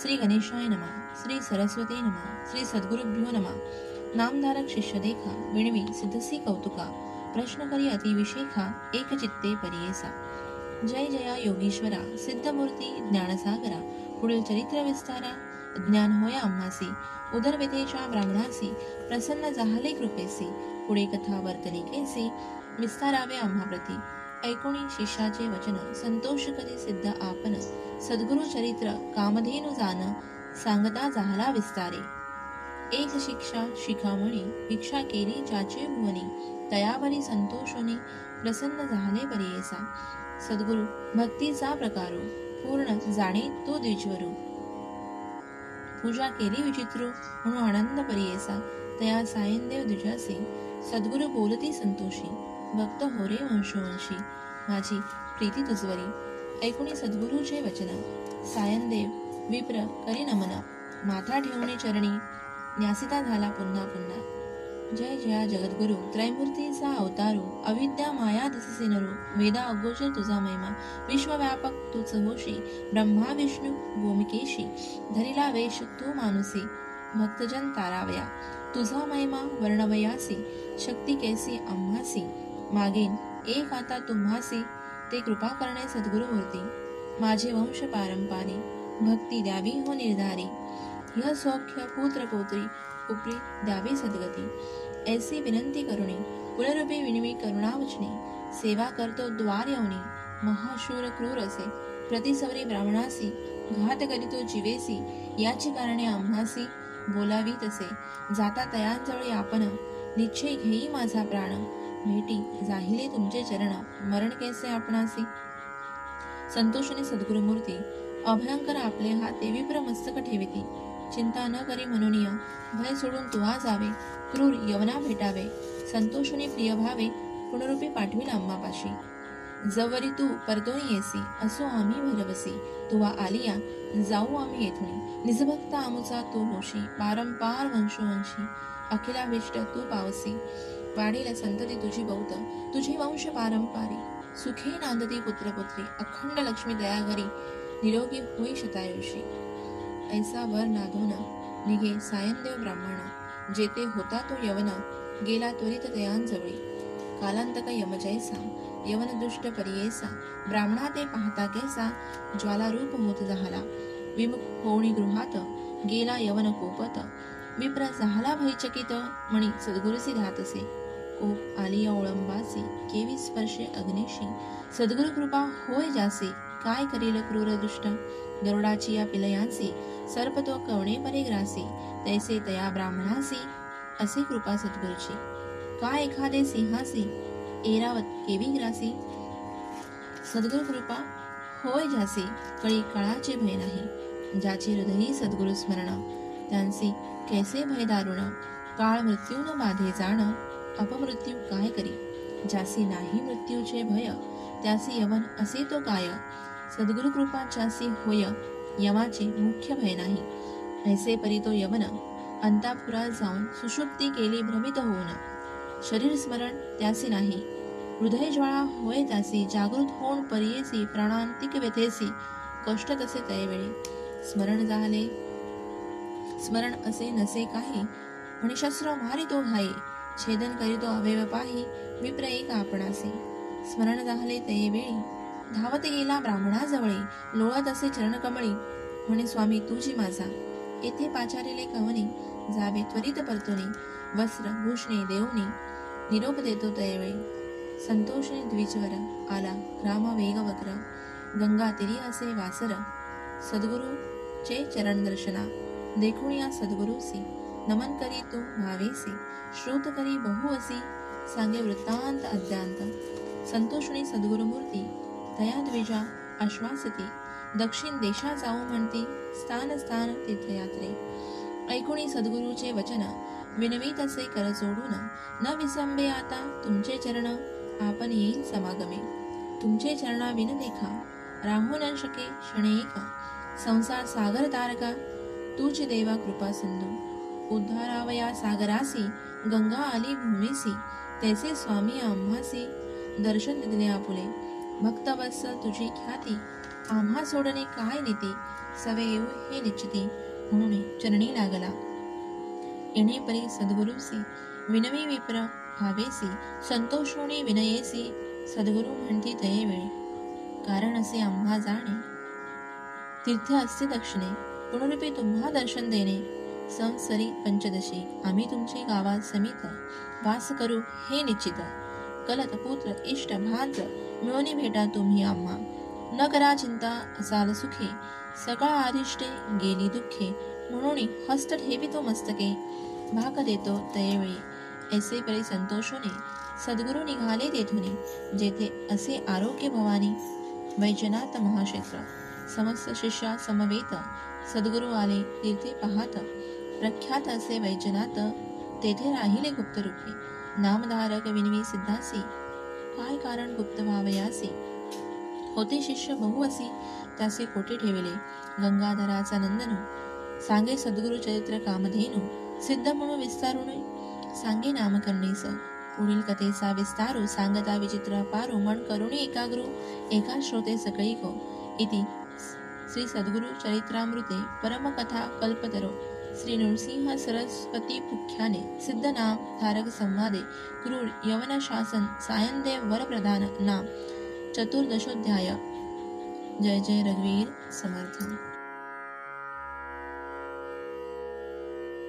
श्री गणेशाय नमा श्री सरस्वती नमा श्री सद्गुरुभ्यो नमा। नामधारक शिष्य देखा विणवी सिद्धसी कौतुका प्रश्न करी अतिविशेखा एकचित्ते परियेसा। जय जया योगीश्वरा सिद्धमूर्ती ज्ञानसागरा पुढील चरित्र विस्तारा ज्ञान होया आम्हासी उदरविधेच्या ब्राह्मणासी प्रसन्न जाहले कृपेसी पुढे कथा वर्तनिकेसी विस्तारावे आम्हाप्रती ऐकुणी शिष्याचे वचन संतोष करी सिद्ध आपण सद्गुरु चरित्र कामधेनु जान सांगता जाहला विस्तारे. एक शिक्षा शिखामणी भिक्षा केली ज्याचे भुवनी तयावरी संतोषोनी प्रसन्न झाले बरेसा. सद्गुरु भक्तीचा प्रकारो पूर्ण जाणे तो द्विजवरू. पूजा केली विचित्रू म्हणून आनंद परियेसा तया सायनदेव द्विजासी सद्गुरु बोलती संतोषी. भक्त होरे वंशोवंशी माझी प्रीती तुझवरी ऐकुणी सद्गुरूचे वचन. सायनदेव विप्र करी नमन. माथा ठेवणे चरणी. न्यासिता झाला पुन्हा पुन्हा. जय जया जगद्गुरु. त्रैमूर्तीचा अवतारू. अविद्या माया दिससे नरू वेदा अगोचर तुझा महिमा. विश्वव्यापक तूच होशी. ब्रह्मा विष्णू भूमिकेशी धरिला वेश तू मानुसी. भक्तजन तारावया. तुझा महिमा वर्णवयासी. शक्ती कैसी आम्हासी. मागेन एक आता तुम्हासी ते कृपा करणे सद्गुरुमूर्ती. माझे वंश पारंपारी भक्ती द्यावी हो निर्धारी. ह्य सौख्य पुत्र पोत्री उपरी द्यावी सद्गती. ऐसी विनंती करुणी कुलरूपी विनिमी करुणावचनी सेवा करतो द्वार यवनी महाशूर क्रूर असे प्रतिसवरी ब्राह्मणासी घात करीतो जीवेसी याची कारणे आम्हासी बोलावी तसे. जाता तयांजवळी आपण निश्चय घेई माझा प्राण. भेटी जाहिले तुमचे चरण मरण कैसे आपणासी? संतोषने सद्गुरुमूर्ती अभयंकर आपले हात देवीप्र मस्तक ठेविती. चिंता न करी म्हणूनिया भय सोडून तुवा जावे क्रूर यवना भेटावे. संतोषने प्रिय भावे पुनरूपी पाठविल अम्मापाशी जवरी तू परतोनी येसी असो आम्ही भरवसी. तुवा आलिया जाऊ आम्ही येथुनी. निजभक्त आमुचा तू होशी पारंपार वंशोवंशी. अखिलाभिष्ट तू पावसी. वाढीला संतती तुझी बौद्ध तुझी वंश पारंपारी सुखे नांदती पुत्रपुत्री अखंड लक्ष्मी दयाघरी निरोगी होई शतायुषी ऐसा वर नाधोना निघे सायनदेव ब्राह्मणा. जेते होता तो यवना गेला त्वरित दयांजवळी. कालांतक यमजैसा यवन दुष्ट परियेसा. ब्राह्मणा ते पाहता कैसा ज्वाला रूप होत झाला. विमुख होणी गृहात गेला यवन कोपत. विप्र झाला भयचकित म्हणी सद्गुरुसी धातसे. कोप आली ओळंबासी केवी स्पर्शे अग्निशी सद्गुरु कृपा होय जासे काय करील क्रूर दुष्ट? गरुडाची या पिलयांसी सर्प तो कवणे परे ग्रासी तैसे तया ब्राह्मणासी असे कृपा सद्गुरूची. काय एखादे सिंहासी एरावत केवी ग्रासी? सद्गुरु कृपा होय जासी कळी काळाचे भय नाही ज्याचे हृदयी सद्गुरु स्मरण त्यांचे कैसे भय दारुण? काळ मृत्यू न बाधे जाण अपमृत्यू काय करी? ज्यासी नाही मृत्यूचे भय त्यासी यवन असे तो काय सद्गुरु कृपा ज्यासी होय यमाचे मुख्य भय नाही. ऐसे परी तो यवन अंतापुरात जाऊन सुषुप्ती केली भ्रमित होऊन. शरीर स्मरण त्यासी नाही. हृदय ज्वाळा होय त्यासी जागृत होऊन परियेसी प्राणांतिक व्यथेसी. कष्ट तसे तयवेळी? स्मरण झाले. स्मरण असे नसे काही म्हणे शस्त्र मारितो घाई. छेदन करीतो अवयव पाही विप्र एक आपणासी. स्मरण झाले ते वेळी धावत गेला ब्राह्मणाजवळी लोळत असे चरणकमळी म्हणे स्वामी तुझी माझा. येथे पाचारिले कवने जावे त्वरित परतुने वस्त्र भूषणे देऊने निरोप देतो तयवेळी संतोषने द्विजवर आला राम वेगवक्र गंगा तिरी असे वासर सद्गुरूचे चरण दर्शना देखून या सद्गुरूसी नमन करी तू भावेसी श्रोत करी बहुअसी सांगे वृत्तांत अद्यांत संतोषणी सद्गुरुमूर्ती दयाद्विजा आश्वासती दक्षिण देशा जाऊ म्हणती स्थान स्थान तीर्थयात्रे। ऐकुणी सद्गुरूचे वचन विनवीत असे कर जोडून न विसंबे आता तुमचे चरण आपण येईल समागमे। तुमचे चरणा विन देखा राहू न शके क्षणेक संसार सागर तारका तूच देवा कृपा सिंधू। उद्धारावया सागरासी गंगा आली भूमीसी तैसे स्वामी आम्हासी दर्शन दिले आपुले. भक्तवत्स तुझी ख्याती आम्हा सोडणे काय नीती? सवेव हे निश्चिती म्हणून चरणी लागला. येणे परी सद्गुरुसी विनवी विप्र भावेसी संतोषोणी विनयेसी सद्गुरु म्हणती तये वेळी. कारण असे आम्हा जाणे. तीर्थ असते दक्षिणे पुनरुपी तुम्हा दर्शन देणे. संसरी पंचदशी आम्ही तुमचे गावात समित वास करू हे निश्चित कलत पुत्र इष्ट भांज मिळून भेटा तुम्ही आम्हा. न करा चिंता असाल सुखे. सकाळ आदिष्टे गेली दुःखे. म्हणून हस्त ठेवितो मस्तके. भाग देतो तयवेळी. ऐसे परी संतोषोने. सद्गुरु निघाले तेथुनी. जेथे असे आरोग्य भवानी. वैजनाथ महाक्षेत्र. समस्त शिष्या समवेत. सद्गुरु आले तीर्थे पाहत. प्रख्यात असे वैजनाथ तेथे राहिले गुप्तरूपी. नामधारक विनवी सिद्धासी. काय कारण गुप्त व्हावयासी? होते शिष्य बहु असी त्याचे कोठे ठेविले. गंगाधराचा नंदनू. सांगे सद्गुरु चरित्र कामधेनू. सिद्ध म्हणून विस्तारून सांगे नामकरणेस पुढील कथेचा विस्तारू सांगता विचित्र पारू मन करुणी एकाग्रू एका श्रोते सकळी को. इति श्री सद्गुरु चरित्रामृते. परमकथा कल्पतरो. श्री नृसिंह सरस्वती मुख्याने सिद्ध नाम धारक संवादे क्रूर यवन शासन सायनदेव वरप्रधान नाम चतुर्दशोध्याय. जय जय रघुवीर समर्थ.